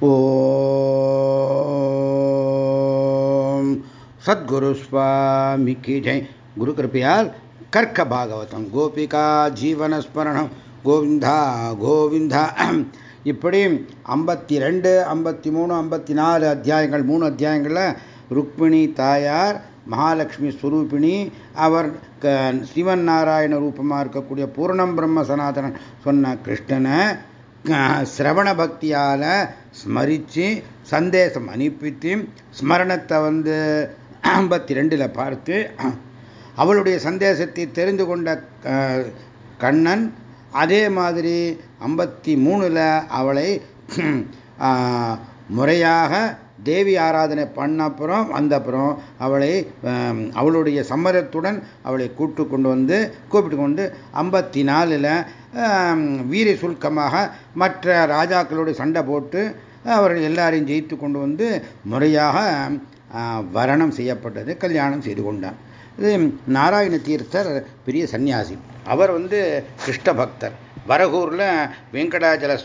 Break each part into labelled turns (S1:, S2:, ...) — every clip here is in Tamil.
S1: ஓம். சத்குரு சுவாமிக்கு ஜெய். குரு கிருப்பையால் கர்க்க பாகவதம். கோபிகா ஜீவனஸ்மரணம். கோவிந்தா கோவிந்தா. இப்படி ஐம்பத்தி ரெண்டு ஐம்பத்தி மூணு ஐம்பத்தி நாலு அத்தியாயங்கள் மூணு அத்தியாயங்களில் ருக்மிணி தாயார் மகாலட்சுமி ஸ்வரூபிணி அவர் சிவன் நாராயண ரூபமாக இருக்கக்கூடிய பூர்ணம் பிரம்ம சனாதனன் சொன்ன கிருஷ்ணனை சிரவண பக்தியால் ஸ்மரித்து சந்தேசம் அனுப்பித்து ஸ்மரணத்தை வந்து ஐம்பத்தி ரெண்டில் பார்த்து அவளுடைய சந்தேசத்தை தெரிந்து கொண்ட கண்ணன் அதே மாதிரி ஐம்பத்தி மூணில் அவளை முறையாக தேவி ஆராதனை பண்ண அப்புறம் வந்த அப்புறம் அவளை அவளுடைய சம்மதத்துடன் அவளை கூட்டு கொண்டு வந்து கூப்பிட்டு கொண்டு ஐம்பத்தி நாலில் வீர சுல்கமாக மற்ற ராஜாக்களோடு சண்டை போட்டு அவர்கள் எல்லாரையும் ஜெயித்து கொண்டு வந்து முறையாக வரணம் செய்யப்பட்டது கல்யாணம் செய்து கொண்டான் இது நாராயண தீர்த்தர் பெரிய சன்னியாசி அவர் வந்து கிருஷ்ண பக்தர். வரகூரில் வெங்கடாஜல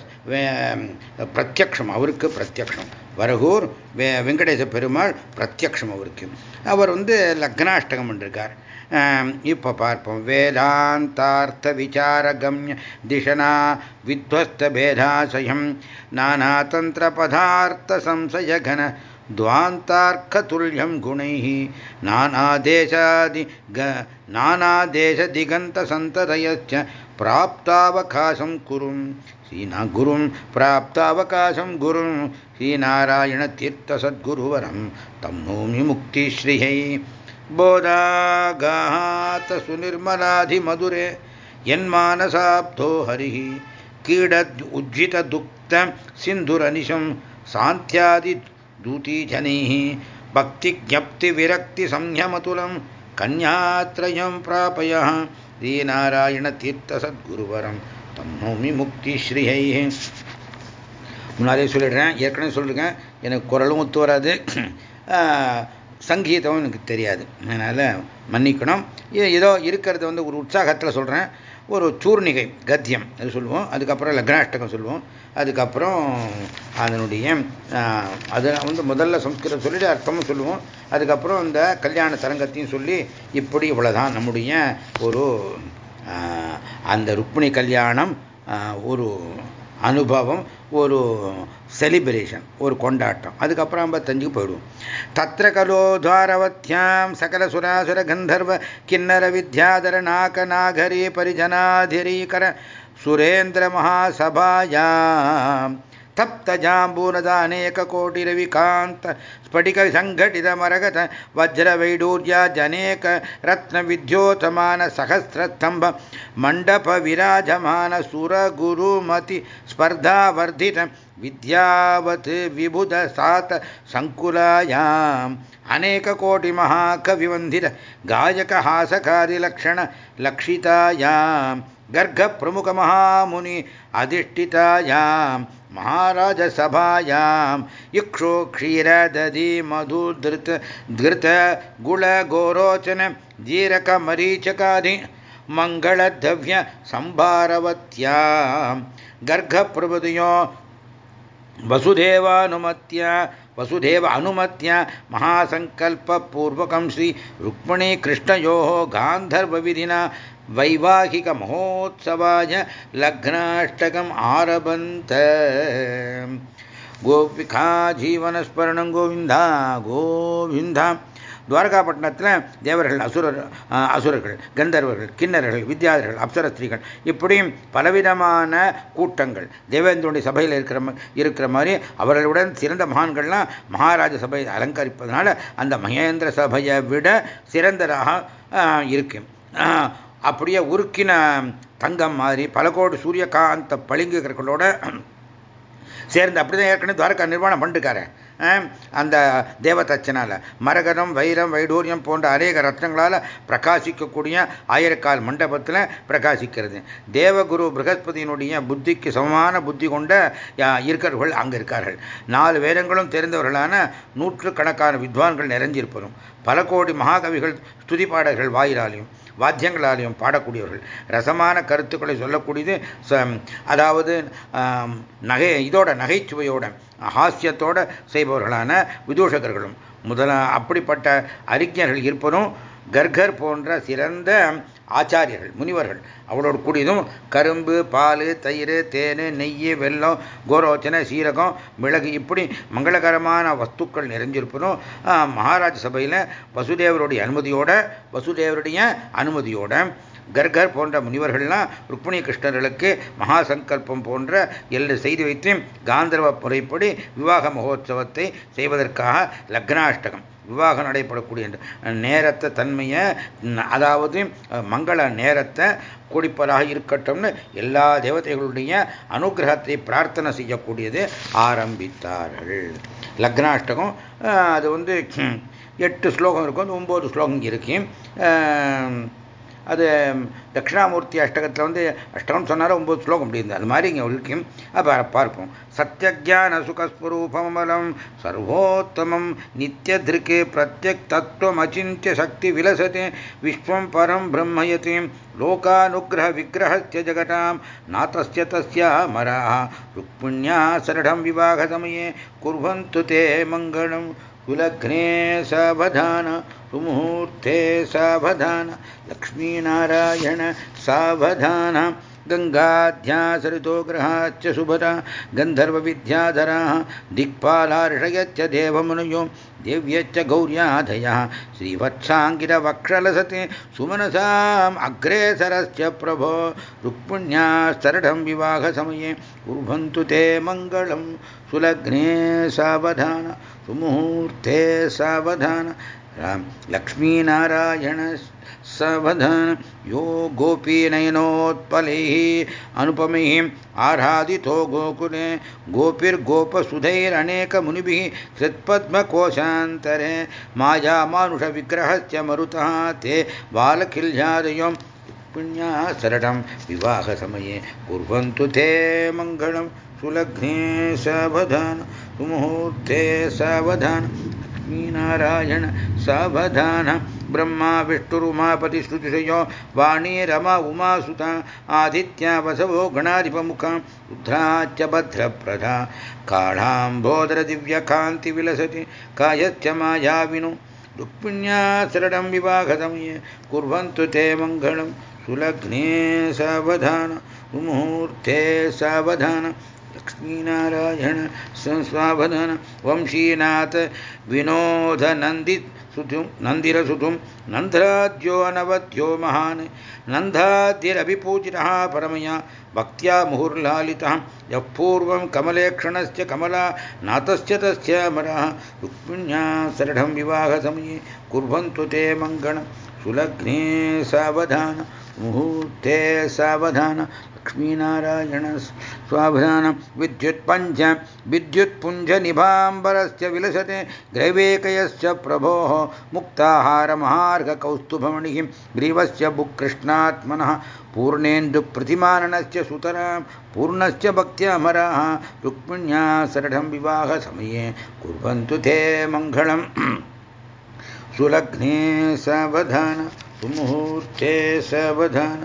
S1: பிரத்யக்ஷம் அவருக்கு பிரத்யக்ஷம். வரகூர் வே வெங்கடேச பெருமாள் பிரத்யக்ஷம் அவருக்கு. அவர் வந்து லக்னாஷ்டகம் பண்ணிருக்கார். இப்போ பார்ப்போம். வேதாந்தார்த்த விசாரகம்ய திஷனா வித்வஸ்த பேதாசயம். நானாதந்திர பதார்த்த சம்சயகன துவாந்தார்க்கதுல்யம் குணை நானாதேசாதி க நானாதேசதிகந்தசந்ததயச்ச பிராப்தாவகாசம் குரும். ஸ்ரீநா குரும் பிராப்தாவகாசம் குரும். ஸ்ரீநாராயணதீர்த்தசத்குருவரம் தம் நோமி முக்திஸ்ரீயை. போதாகாத்த சுனிர்மலாதி மதுரே என்மானசாப்தோ ஹரி கீட உஜ்ஜித துக்த சிந்துரனிஷம் சாந்தியாதி दूतीजनैः भक्तिज्ञप्तिविरक्तिसंयमतुलं कन्यात्रयं प्रापयः श्रीनारायणतीर्थसद्गुरुवरं तं नौमि முக்திஸ்ரீயை முன்னாலே சொல்லிடுறேன் ஏற்கனவே சொல்லிருக்கேன் எனக்கு குரலும் ஒத்து வராது சங்கீதம் எனக்கு தெரியாது அதனால் மன்னிக்கணும் ஏதோ இருக்கிறது வந்து ஒரு உற்சாகத்தில் சொல்கிறேன் ஒரு சூர்ணிகை கத்தியம் அது சொல்லுவோம். அதுக்கப்புறம் லக்னாஷ்டகம் சொல்லுவோம். அதுக்கப்புறம் அதனுடைய அது வந்து முதல்ல சம்ஸ்கிருதம் சொல்லிட்டு அர்த்தமும் சொல்லுவோம். அதுக்கப்புறம் இந்த கல்யாண தரங்கத்தையும் சொல்லி இப்படி இவ்வளோதான் நம்முடைய ஒரு அந்த ருக்மிணி கல்யாணம் ஒரு அனுபவம் ஒரு செலிப்ரேஷன் ஒரு கொண்டாட்டம். அதுக்கப்புறம் ஐம்பத்தஞ்சுக்கு போயிடுவோம். தத்திர கலோ துவாரவத்யாம் சகல சுராசுர கந்தர்வ கிண்ணர வித்யாதர நாக நாகரி பரிஜனாதிரீகர சுரேந்திர மகாசபாயாம். तप्तजाम्बूनदानेककोटिरविकान्त स्फटिकसङ्घटितमरगत वज्रवैडूर्याजनेक रत्नविद्योतमानसहस्रस्तम्भ मण्डपविराजमान सुरगुरुमति स्पर्धावर्धित विद्यावत् विबुधसात सङ्कुलायाम् अनेककोटिमहाकविवन्दित गायकहासकादिलक्षण लक्षितायाम् गर्गप्रमुखमहामुनि अधिष्ठितायां महाराजसभायां इक्षो क्षीरदधि मधुधृत धृत गुळगोरोचन जीरकमरीचकादि मङ्गलद्रव्य सम्भारवत्यां गर्गप्रभृतयो वसुदेवानुमत्य वसुदेव अनुमत्य महासङ्कल्पपूर्वकं श्री रुक्मिणीकृष्णयोः गान्धर्वविधिना वैवाहिकमहोत्सवाय लग्नाष्टकम् आरभन्त गोपिका जीवनस्मरणं गोविन्दा गोविन्दा துவாரகாப்பட்டினத்தில் தேவர்கள் அசுரர் அசுரர்கள் கந்தர்வர்கள் கிண்ணறர்கள் வித்யாதர்கள் அப்சரஸ்திரிகள் இப்படியும் பலவிதமான கூட்டங்கள் தேவேந்திரனுடைய சபையில் இருக்கிற இருக்கிற மாதிரி அவர்களுடன் சிறந்த மகான்கள்லாம் மகாராஜ சபையை அலங்கரிப்பதனால அந்த மகேந்திர சபையை விட சிறந்ததாக இருக்கு அப்படியே உருக்கின தங்கம் மாதிரி பல கோடி சூரியகாந்த பளிங்குகளோட சேர்ந்து அப்படிதான் ஏற்கனவே துவாரகா நிர்மாணம் பண்ணிருக்காரு. அந்த தேவதச்சனால் மரகதம் வைரம் வைடூரியம் போன்ற அநேக ரத்னங்களால் பிரகாசிக்கக்கூடிய ஆயிரக்கால் மண்டபத்தில் பிரகாசிக்கிறது. தேவகுரு பிரகஸ்பதியினுடைய புத்திக்கு சமமான புத்தி கொண்ட இருக்கிறவர்கள் அங்கே இருக்கார்கள். நாலு வேதங்களும் தெரிந்தவர்களான நூற்றுக்கணக்கான வித்வான்கள் நிறைஞ்சிருப்பதும் பல கோடி மகாகவிகள் ஸ்துதி பாடல்கள் வாயிலாலையும் வாத்தியங்களாலையும் பாடக்கூடியவர்கள். ரசமான கருத்துக்களை சொல்லக்கூடியது அதாவது நகை இதோட நகைச்சுவையோட ஹாஸ்யத்தோட செய்பவர்களான விதூஷகர்களும். முதல அப்படிப்பட்ட அறிஞர்கள் இருப்பதும் கர்கர் போன்ற சிறந்த ஆச்சாரியர்கள் முனிவர்கள். அவளோடு கூடியதும் கரும்பு பால் தயிர் தேன் நெய் வெல்லம் கோரோச்சனை சீரகம் மிளகு இப்படி மங்களகரமான வஸ்துக்கள் நிறைஞ்சிருப்பதும் மகாராஜ் சபையில் வசுதேவருடைய அனுமதியோட வசுதேவருடைய அனுமதியோட கர்கர் போன்ற முனிவர்கள்லாம் ருக்மிணி கிருஷ்ணர்களுக்கு மகா சங்கல்பம் போன்ற எல்லை செய்து வைத்து காந்தர்வ முறைப்படி விவாக மகோத்சவத்தை செய்வதற்காக லக்னாஷ்டகம். விவாகம் நடைபெறக்கூடிய நேரத்தை தன்மையை அதாவது மங்கள நேரத்தை குடிப்பதாக இருக்கட்டும்னு எல்லா தேவதைகளுடைய அனுகிரகத்தை பிரார்த்தனை செய்யக்கூடியது ஆரம்பித்தார்கள். லக்னாஷ்டகம் அது வந்து எட்டு ஸ்லோகம் இருக்கும் ஒம்பது ஸ்லோகம் இருக்கு. அது தட்சிணாமூர்த்தி அஷ்டகத்தில் வந்து அஷ்டகம் சொன்னாலும் ஒம்பது ஸ்லோகம் முடியுது அது மாதிரி இங்கே உள்கியும் அப்போ பார்ப்போம். சத்தியஜான சுகஸ்வரூபமலம் சர்வோத்தமம் நித்திய திருக்கே பிரத்யக் தத்துவம் அச்சிந்திய சக்தி விலசதே விஸ்வம் பரம் பிரம்மயதி லோகானுகிரக விக்கிரகஸ்ய ஜகதாம் நாத்தஸ்ய தஸ்யா மராः ருக்மிण्या சரடம் விவாகசமயே कुर्वन्तु ते मङ्गलं कुलघ्ने सवधान सुमुहूर्ते सावधान। लक्ष्मीनारायण सावधान। गङ्गाध्यासरितो ग्रहाच्च शुभता गन्धर्वविद्याधराः दिक्पालार्षयच्च देवमुनयो। देव्यच्च गौर्याधयः। श्रीवत्साङ्गिरवक्षलसते सुमनसाम् अग्रेसरस्य प्रभो। रुक्मिण्या सरढं विवाहसमये। कुर्वन्तु ते मङ्गलं। सुलग्ने सावधान। सुमुहूर्ते सावधान। लक्ष्मीनारायण सावधान, यो गोपीनयनोत्पलैः अनुपमैः आराधितो गोकुले, गोपिर्गोपसुधैरनेकमुनिभिः कृत्पद्मकोशान्तरे मायामानुषविग्रहस्य मरुतः ते बालकिल्यादयो पुण्या सरटं विवाहसमये कुर्वन्तु ते मङ्गलं सुलग्ने सावधान, सुमुहूर्ते सावधान। लक्ष्मीनारायण सावधान। ब्रह्मा विष्णुरुमापतिश्रुतिशयो वाणी, रमा उमासुता आदित्या, वसवो, गणाधिपमुखा रुद्राच्च भद्रप्रधा। काढाम्बोदरदिव्यकान्तिविलसति कायश्च मायाविनु रुक्मिण्या सरडं विवाहसमये कुर्वन्तु ते मङ्गलं। सुलग्ने सावधान, मुहूर्ते सावधान। लक्ष्मीनारायण संस्वावधान। वंशीनाथ विनोदनन्दित सुतुं नन्दिरसुतुं नन्धराद्यो अनवद्यो महान् नन्दाद्यरभिपूजितः परमया भक्त्या मुहुर्लालितः यः पूर्वं कमलेक्षणस्य कमला नातस्य तस्य अमरः रुक्मिण्या सरढं विवाहसमये कुर्वन्तु ते मङ्गलं सुलग्ने सावधान मुहूर्ते सावधान लक्ष्मीनारायण स्वावधान विद्युत्पञ्च विद्युत्पुञ्जनिभाम्बरस्य विलसते ग्रैवेकयस्य प्रभोः मुक्ताहारमहार्घकौस्तुभमणिः ग्रीवस्य बुक्कृष्णात्मनः पूर्णेन्दुप्रतिमाननस्य सुतरां पूर्णस्य भक्त्यमराः रुक्मिण्या सरढं विवाहसमये कुर्वन्तु ते मङ्गलम् सुलग्ने सावधान सुमुहूर्ते सावधान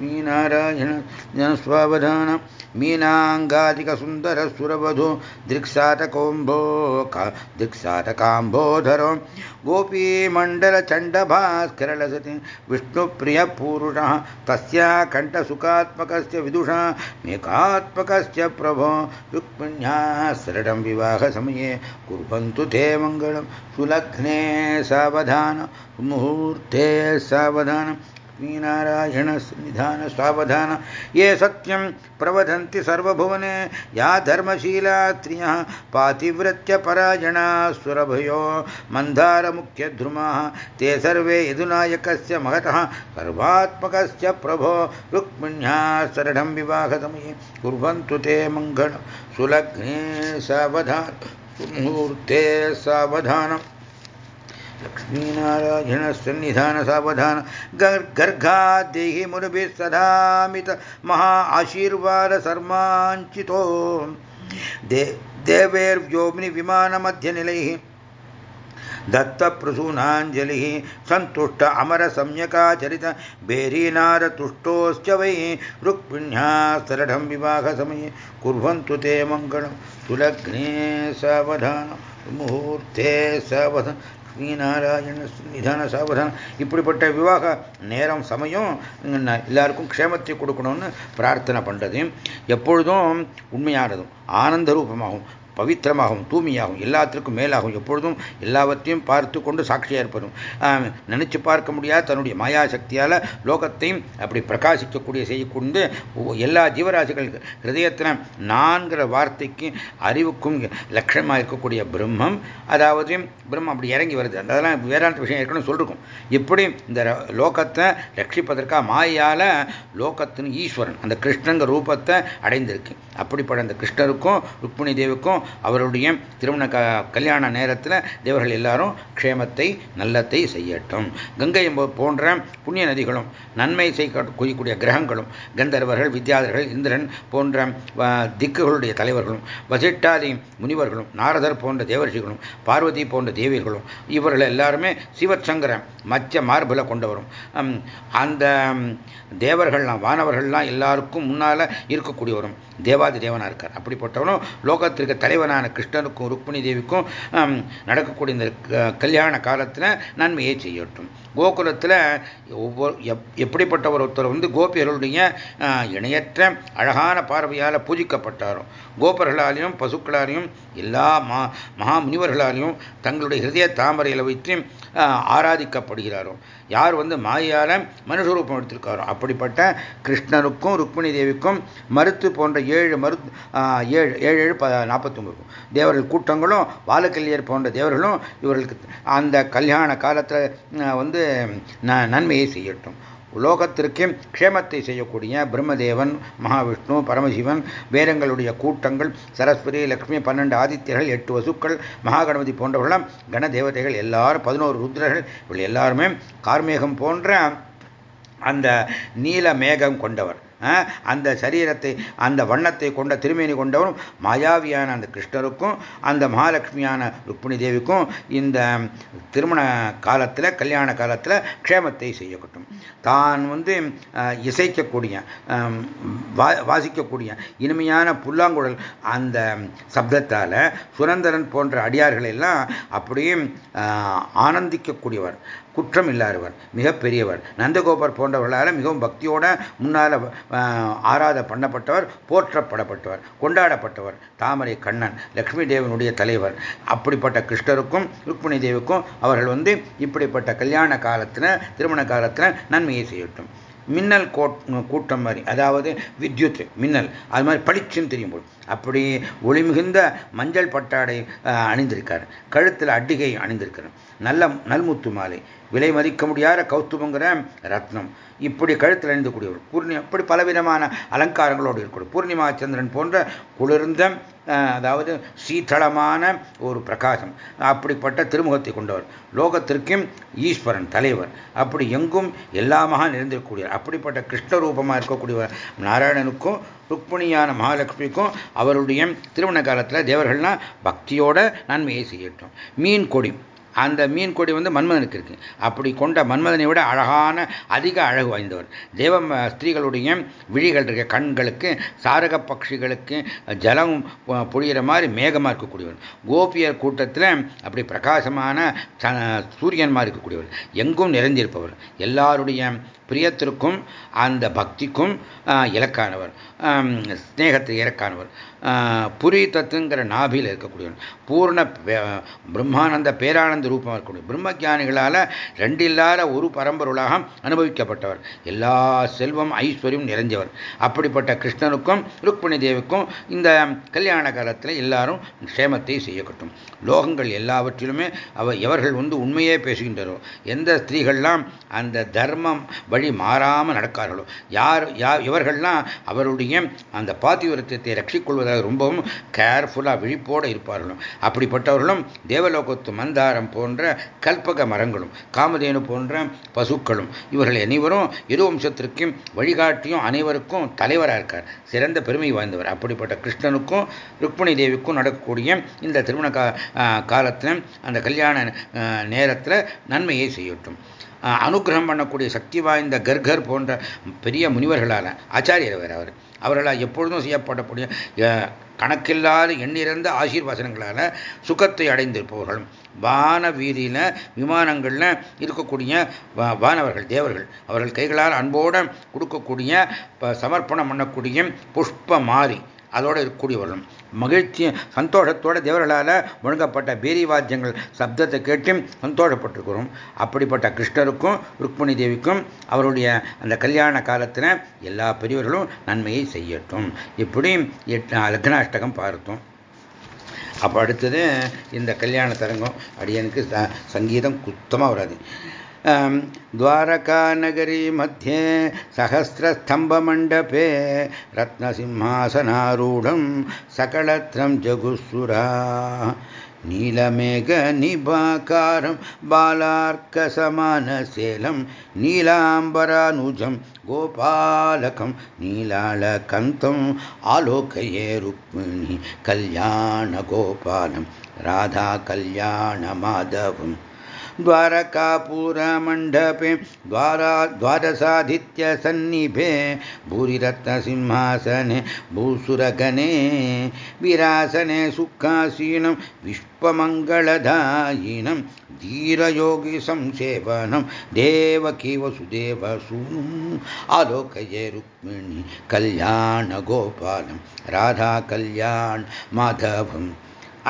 S1: लक्ष्मीनारायण, जनस्वावधान मीनाङ्गादिकसुन्दरसुरवधू दृक्साटकोम्भो दृक्साटकाम्भोधरो गोपीमण्डलचण्डभास्करलसति, विष्णुप्रियपूरुषः, तस्या कण्ठसुखात्मकस्य विदुषा, मेकात्मकस्य प्रभो रुक्मिण्या सरडं विवाहसमये कुर्वन्तु ते मङ्गलं, सुलग्ने सावधान, मुहूर्ते सावधान। लक्ष्मीनारायण निधान सावधान ये सत्यं प्रवदन्ति सर्वभुवने। या धर्मशीला स्त्रियः पातिव्रत्यपरायणा सुरभयो। मन्दारमुख्यद्रुमाः ते सर्वे यदुनायकस्य महतः। सर्वात्मकस्य प्रभो रुक्मिण्या सरढं विवाहसमये कुर्वन्तु ते मङ्गलं सुलग्ने सावधान। मुहूर्ते सावधानम्। लक्ष्मीनारायणसन्निधानसावधान गर्घाद्देहि मुरभिः सदामित महा आशीर्वाद आशीर्वादसर्माञ्चितो दे देवेर्व्योम्निविमानमध्यनिलैः दत्तप्रसूनाञ्जलिः सन्तुष्ट अमरसम्यकाचरित भेरीनारतुष्टोश्च वै रुक्मिण्यास्तरढं विवाहसमये कुर्वन्तु ते मङ्गलं सुलग्ने सावधानं मुहूर्ते सावधान ஸ்ரீநாராயண நிதான சாவதானம். இப்படிப்பட்ட விவாக நேரம் சமயம் எல்லாருக்கும் க்ஷேமத்தை கொடுக்கணும்னு பிரார்த்தனை பண்ணுறது எப்பொழுதும் உண்மையானதும் ஆனந்த ரூபமாகும் பவித்திரமாகவும் தூய்மையாகவும் எல்லாத்திற்கும் மேலாகவும் எப்பொழுதும் எல்லாவற்றையும் பார்த்து கொண்டு சாட்சியாக இருப்பதும் நினைச்சு பார்க்க முடியாத தன்னுடைய மாயா சக்தியால் லோகத்தையும் அப்படி பிரகாசிக்கக்கூடிய செய்யக்கொண்டு எல்லா ஜீவராசிகள் ஹிருதயத்தில் நான்கிற வார்த்தைக்கு அறிவுக்கும் லட்சியமாக இருக்கக்கூடிய பிரம்மம் அதாவது பிரம்மம் அப்படி இறங்கி வருது. அதெல்லாம் வேதாந்த விஷயம் இருக்கணும்னு சொல்லிருக்கும். இப்படி இந்த லோகத்தை ரட்சிப்பதற்காக மாயால் லோகத்தின் ஈஸ்வரன் அந்த கிருஷ்ணங்க ரூபத்தை அடைந்திருக்கு. அப்படிப்பட்ட அந்த கிருஷ்ணருக்கும் ருக்மிணி தேவிக்கும் அவருடைய திருமண க கல்யாண நேரத்தில் தேவர்கள் எல்லாரும் க்ஷேமத்தை நல்லத்தை செய்யட்டும். கங்கை போன்ற புண்ணிய நதிகளும் நன்மை செய்யக்கூடிய கிரகங்களும் கந்தர்வர்கள் வித்யாதர்கள் இந்திரன் போன்ற திக்குகளுடைய தலைவர்களும் வசிட்டாதி முனிவர்களும் நாரதர் போன்ற தேவர்ஷிகளும் பார்வதி போன்ற தேவியர்களும் இவர்கள் எல்லாருமே சிவச்சங்கர மச்ச மார்புல கொண்டவரும். அந்த தேவர்கள்லாம் வானவர்கள்லாம் எல்லாருக்கும் முன்னால் இருக்கக்கூடியவரும் தேவாதி தேவனாக இருக்கார். அப்படிப்பட்டவனும் லோகத்திற்கு தலைவர் தலைவனான கிருஷ்ணனுக்கும் ருக்மிணி தேவிக்கும் நடக்கக்கூடிய இந்த கல்யாண காலத்தில் நன்மையை செய்யட்டும். கோகுலத்தில் ஒவ்வொரு எப்படிப்பட்ட ஒருத்தர் வந்து கோபியர்களுடைய இணையற்ற அழகான பார்வையால் பூஜிக்கப்பட்டாரோ. கோபர்களாலையும் பசுக்களாலையும் எல்லா மா மகா முனிவர்களாலையும் தங்களுடைய ஹிருதய தாமரையில் வைத்து ஆராதிக்கப்படுகிறாரோ. யார் வந்து மாயால மனுஷரூபம் எடுத்திருக்காரோ அப்படிப்பட்ட கிருஷ்ணனுக்கும் ருக்மிணி தேவிக்கும் மருத்து போன்ற ஏழு மருத் ஏழு ஏழு ஏழு நாற்பத்தொம்பது தேவர்கள் கூட்டங்களும் வாலக்கல்யர் போன்ற தேவர்களும் இவர்களுக்கு அந்த கல்யாண காலத்தில் வந்து நன்மையை செய்யட்டும். உலோகத்திற்கே க்ஷேமத்தை செய்யக்கூடிய பிரம்மதேவன் மகாவிஷ்ணு பரமசிவன் வேதங்களுடைய கூட்டங்கள் சரஸ்வதி லக்ஷ்மி பன்னெண்டு ஆதித்யர்கள் எட்டு வசுக்கள் மகாகணபதி போன்றவர்களும் கணதேவதைகள் எல்லாரும் பதினோரு ருத்ரர்கள். இவள் எல்லாருமே கார்மேகம் போன்ற அந்த நீல மேகம் கொண்டவர். அந்த சரீரத்தை அந்த வண்ணத்தை கொண்ட திருமேனி கொண்டவரும் மாயாவியான அந்த கிருஷ்ணருக்கும் அந்த மகாலட்சுமியான ருக்மிணி தேவிக்கும் இந்த திருமண காலத்தில் கல்யாண காலத்தில் க்ஷேமத்தை செய்யக்கட்டும். தான் வந்து இசைக்கக்கூடிய வாசிக்கக்கூடிய இனிமையான புல்லாங்குழல் அந்த சப்தத்தால் சுரந்தரன் போன்ற அடியார்கள் எல்லாம் அப்படியே ஆனந்திக்கக்கூடியவர். குற்றம் இல்லாதவர் மிகப்பெரியவர். நந்தகோபர் போன்றவர்களால் மிகவும் பக்தியோட முன்னால் ஆராத பண்ணப்பட்டவர் போற்றப்படப்பட்டவர் கொண்டாடப்பட்டவர். தாமரை கண்ணன் லக்ஷ்மி தேவனுடைய தலைவர். அப்படிப்பட்ட கிருஷ்ணருக்கும் ருக்மிணி தேவிக்கும் அவர்கள் வந்து இப்படிப்பட்ட கல்யாண காலத்தில் திருமண காலத்தில் நன்மையை செய்யட்டும். மின்னல் கூட்டம் மாதிரி அதாவது வித்யுத் மின்னல் அது மாதிரி பளிச்சுன்னு தெரியும் போது அப்படி ஒளி மிகுந்த மஞ்சள் பட்டாடை அணிந்திருக்கார். கழுத்தில் அட்டிகை அணிந்திருக்கிறார் நல்ல நல்முத்து மாலை விலை மதிக்க முடியாத கௌத்துவங்கிற ரத்னம். இப்படி கழுத்தில் அணிந்து கூடியவர் பூர்ணி அப்படி பலவிதமான அலங்காரங்களோடு இருக்கக்கூடிய பூர்ணிமா சந்திரன் போன்ற குளிர்ந்த அதாவது சீத்தளமான ஒரு பிரகாசம். அப்படிப்பட்ட திருமுகத்தை கொண்டவர். லோகத்திற்கும் ஈஸ்வரன் தலைவர். அப்படி எங்கும் எல்லாமாக நிறைந்திருக்கக்கூடியவர். அப்படிப்பட்ட கிருஷ்ண ரூபமாக இருக்கக்கூடியவர் நாராயணனுக்கும் ருக்மிணியான மகாலட்சுமிக்கும் அவருடைய திருமண காலத்தில் தேவர்கள்லாம் பக்தியோட நன்மையை செய்யட்டும். மீன் கொடி. அந்த மீன் கொடி வந்து மன்மதனுக்கு இருக்கு. அப்படி கொண்ட மன்மதனை விட அழகான அதிக அழகு வாய்ந்தவர். தேவ ஸ்திரீகளுடைய விழிகள் இருக்க. கண்களுக்கு சாரக பட்சிகளுக்கு ஜலம் பொழியிற மாதிரி மேகமாக இருக்கக்கூடியவர். கோபியர் கூட்டத்தில் அப்படி பிரகாசமான சூரியன் மாதிரி இருக்கக்கூடியவர். எங்கும் நிறைந்திருப்பவர். எல்லாருடைய பிரியத்திற்கும் அந்த பக்திக்கும் இலக்கானவர். ஸ்னேகத்துக்கு இலக்கானவர் புரி தத்துங்கிற நாபியில் இருக்கக்கூடியவன். பூர்ண பிரம்மானந்த பேரானந்த ரூபமாக இருக்கக்கூடிய பிரம்மஜானிகளால் ரெண்டு இல்லாத ஒரு பரம்பொருளாக அனுபவிக்கப்பட்டவர். எல்லா செல்வம் ஐஸ்வர்யம் நிறைஞ்சவர். அப்படிப்பட்ட கிருஷ்ணனுக்கும் ருக்மிணி தேவிக்கும் இந்த கல்யாண காலத்தில் எல்லாரும் க்ஷேமத்தை செய்யக்கட்டும். லோகங்கள் எல்லாவற்றிலுமே அவ எவர்கள் வந்து உண்மையே பேசுகின்றனோ எந்த ஸ்திரீகள்லாம் அந்த தர்மம் வழி மாறாமல் நடக்கார்களோ யார் யார் இவர்கள்லாம் அவருடைய அந்த பாத்திவரத்தை ரட்சிக்கொள்வதாக ரொம்பவும் கேர்ஃபுல்லாக விழிப்போடு இருப்பார்களும் அப்படிப்பட்டவர்களும் தேவலோகத்து மந்தாரம் போன்ற கல்பக மரங்களும் காமதேனு போன்ற பசுக்களும் இவர்கள் அனைவரும் இரு வம்சத்திற்கும் வழிகாட்டியும் அனைவருக்கும் தலைவராக இருக்கார். சிறந்த பெருமை வாய்ந்தவர். அப்படிப்பட்ட கிருஷ்ணனுக்கும் ருக்மிணி தேவிக்கும் நடக்கக்கூடிய இந்த திருமண கா காலத்தில் அந்த கல்யாண நேரத்தில் நன்மையை செய்யட்டும். அனுகிரகம் பண்ணக்கூடிய சக்தி வாய்ந்த கர்கர் போன்ற பெரிய முனிவர்களால் ஆச்சாரியர் வேறு அவர். அவர்களால் எப்பொழுதும் செய்யப்படக்கூடிய கணக்கில்லாத எண்ணிறந்த ஆசீர்வாசனங்களால் சுகத்தை அடைந்திருப்பவர்களும் வான வீதியில் விமானங்களில் இருக்கக்கூடிய வானவர்கள் தேவர்கள். அவர்கள் கைகளால் அன்போடு கொடுக்கக்கூடிய சமர்ப்பணம் பண்ணக்கூடிய புஷ்ப மாறி அதோடு இருக்கக்கூடியவர்களும் மகிழ்ச்சியும் சந்தோஷத்தோட தேவர்களால் முழங்கப்பட்ட பீரிவாத்தியங்கள் சப்தத்தை கேட்டு சந்தோஷப்பட்டிருக்கிறோம். அப்படிப்பட்ட கிருஷ்ணருக்கும் ருக்மிணி தேவிக்கும் அவருடைய அந்த கல்யாண காலத்தில் எல்லா பெரியவர்களும் நன்மையை செய்யட்டும். இப்படி எட்டு லக்னாஷ்டகம் பார்த்தோம். அப்போ அடுத்தது இந்த கல்யாண தரங்கம். அடியனுக்கு சங்கீதம் குத்தமாக வராது. द्वारकानगरी मध्ये सहस्रस्तम्भमण्डपे रत्नसिंहासनारूढं सकलत्रं जगुस्सुरा नीलमेघनिभाकारं बालार्कसमानशेलं नीलाम्बरानुजं गोपालकं नीलालकन्तम् आलोकये रुक्मिणी कल्याणगोपालं राधाकल्याणमाधवम् द्वारकापुरमण्डपे द्वारा द्वादशादित्यसन्निभे भूरिरत्नसिंहासने भूसुरगणे विरासने सुखासीनं विश्वमङ्गलदायिनं धीरयोगिसंसेवनं देवकी वसुदेवसूनुम् आलोकये रुक्मिणी कल्याणगोपालं राधाकल्याण माधवम्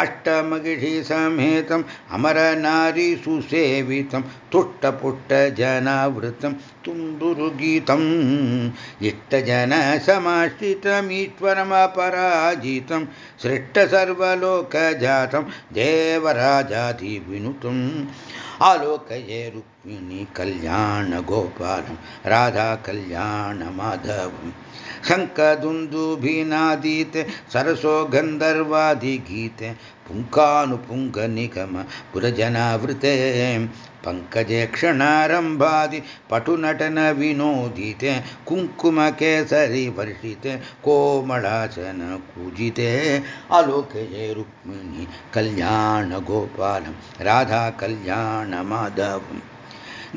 S1: अष्टमगिषिसमेतम् अमरनारीसुसेवितं तुष्टपुष्टजनावृतं तुन्दुरुगीतम् इष्टजनसमाश्रितमीश्वरमपराजितं सृष्टसर्वलोकजातं देवराजाधिविनुतम् आलोकये रुक्मिणी कल्याणगोपालं राधाकल्याणमाधवम् शङ्खदुन्दुभिनादीते सरसो गन्धर्वादिगीते पुङ्खानुपुङ्गनिगम पुरजनावृते पङ्कजे क्षणारम्भादि पटुनटन विनोदिते कुङ्कुमकेसरि वर्षिते कोमलासन कूजिते आलोकये रुक्मिणी कल्याणगोपालं राधा कल्याणमाधवम्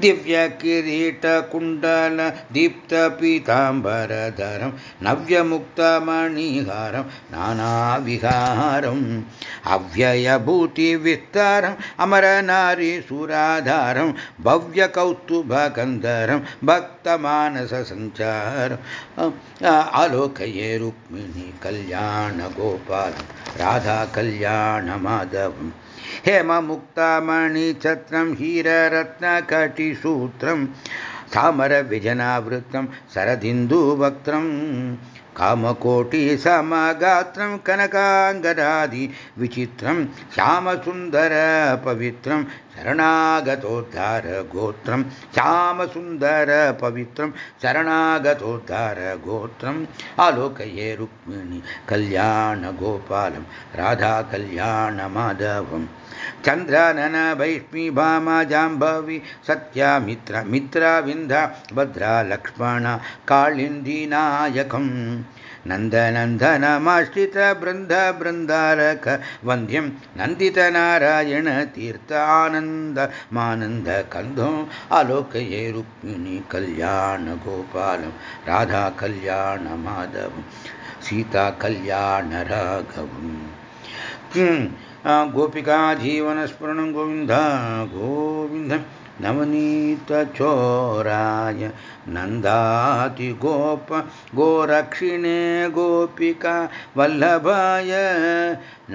S1: दिव्यकिरीटकुण्डल दीप्तपीताम्बरधरं नव्यमुक्तमणिहारं नानाविहारम् अव्ययभूतिविस्तारम् अमरनारीसुराधारं भव्यकौस्तुभगन्धरं भक्तमानससञ्चारम् आलोकये रुक्मिणी कल्याणगोपालं राधाकल्याणमाधवम् हेममुक्तामणिछत्रं हीररत्नकटिसूत्रं सामरविजनावृतं शरदिन्दुवक्त्रं कामकोटिसमगात्रं कनकाङ्गदादि विचित्रं श्यामसुन्दरपवित्रं சரணாகதோத்தார கோத்திரம் சாமசுந்தர பவித்ரம். சரணாகதோத்தார கோத்திரம் ஆலோகையே ருக்மிணி கல்யாண கோபாலம். ராதா கல்யாண மாதவம். ಚಂದ್ರನನ ವೈಷ್ಮಿ ಭಾಮ ಜಾಂಬವಿ ಸತ್ಯ ಮಿತ್ರ ಮಿತ್ರವಿಂದ ಭದ್ರಾ ಲಕ್ಷ್ಮಣ ಕಾಳಿಂದಿ ನಾಯಕಂ नन्दनन्दनमाश्रित बृन्द बृन्दारक वन्द्यं नन्दितनारायण तीर्थ आनन्द मानन्द कन्धो आलोकये रुक्मिणी कल्याणगोपालं राधा कल्याणमाधवं सीता कल्याणराघवम् गोपिका जीवनस्मरणं गोविन्द गोविन्द नवनीतचोराय नन्दातिगोप गोरक्षिणे गोपिका वल्लभाय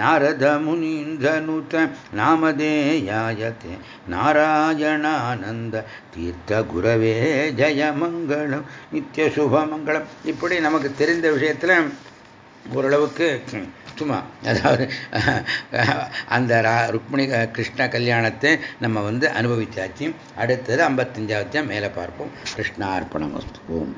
S1: नारदमुनीन्द्रनुत नामधेयायते நாராயணானந்த தீர்த்த குரவே ஜெயமங்களம் நித்திய சுபமங்களம் இப்படி நமக்கு தெரிந்த விஷயத்தில் ஓரளவுக்கு சும்மா. அதாவது அந்த ருக்மிணி கிருஷ்ண கல்யாணத்தை நம்ம வந்து அனுபவிச்சாச்சு. அடுத்தது ஐம்பத்தஞ்சாவது மேலே பார்ப்போம். கிருஷ்ணார்ப்பணம். வஸ்துவோம்